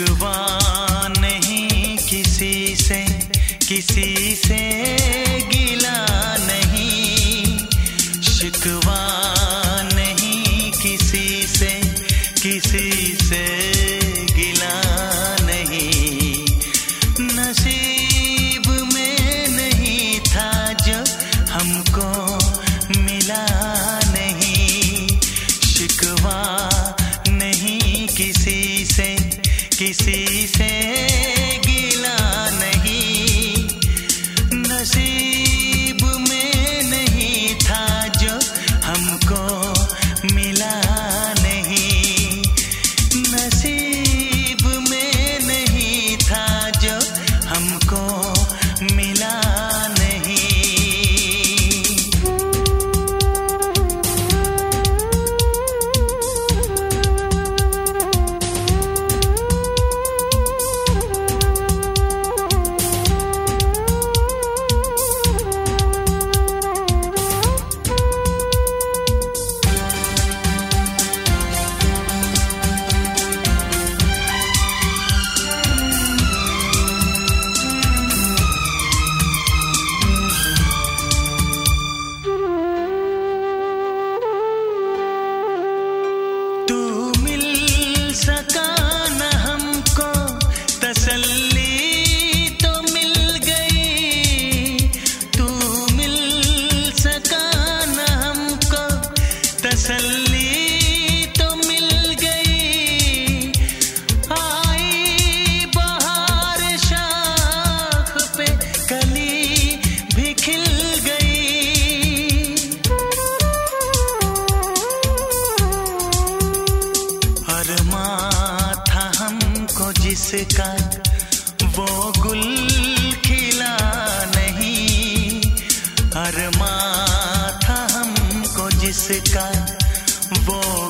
शिकवा नहीं किसी से किसी से गिला नहीं। शिकवा नहीं किसी से किसी का वो गुल खिला नहीं। अरमा था हमको जिसका वो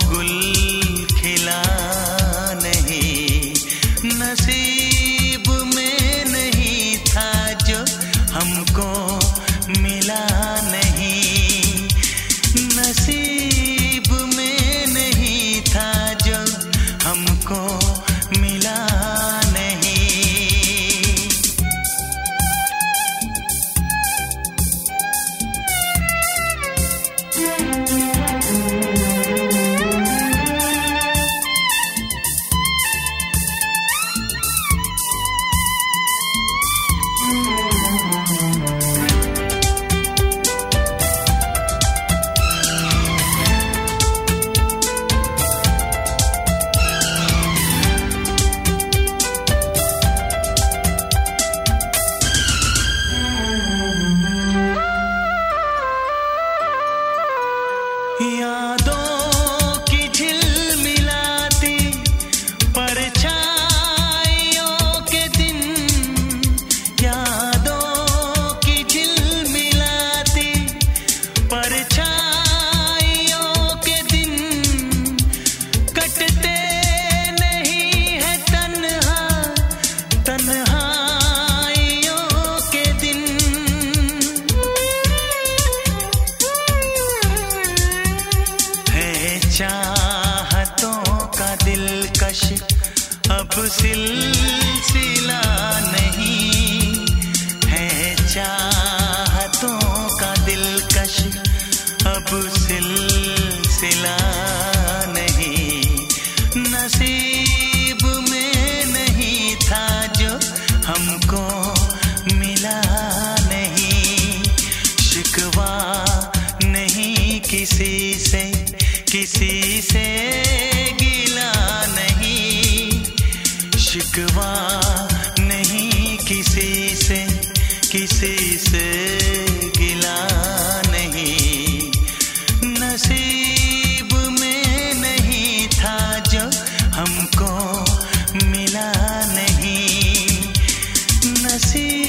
यादों चाहतों का दिलकश अब सिलसिला नहीं है। चाहतों का दिलकश अब सिलसिला नहीं। नसीब में नहीं था जो हमको मिला नहीं। शिकवा नहीं किसी किसी से गिला नहीं, शिकवा नहीं किसी से किसी से गिला नहीं। नसीब में नहीं था जो हमको मिला नहीं। नसीब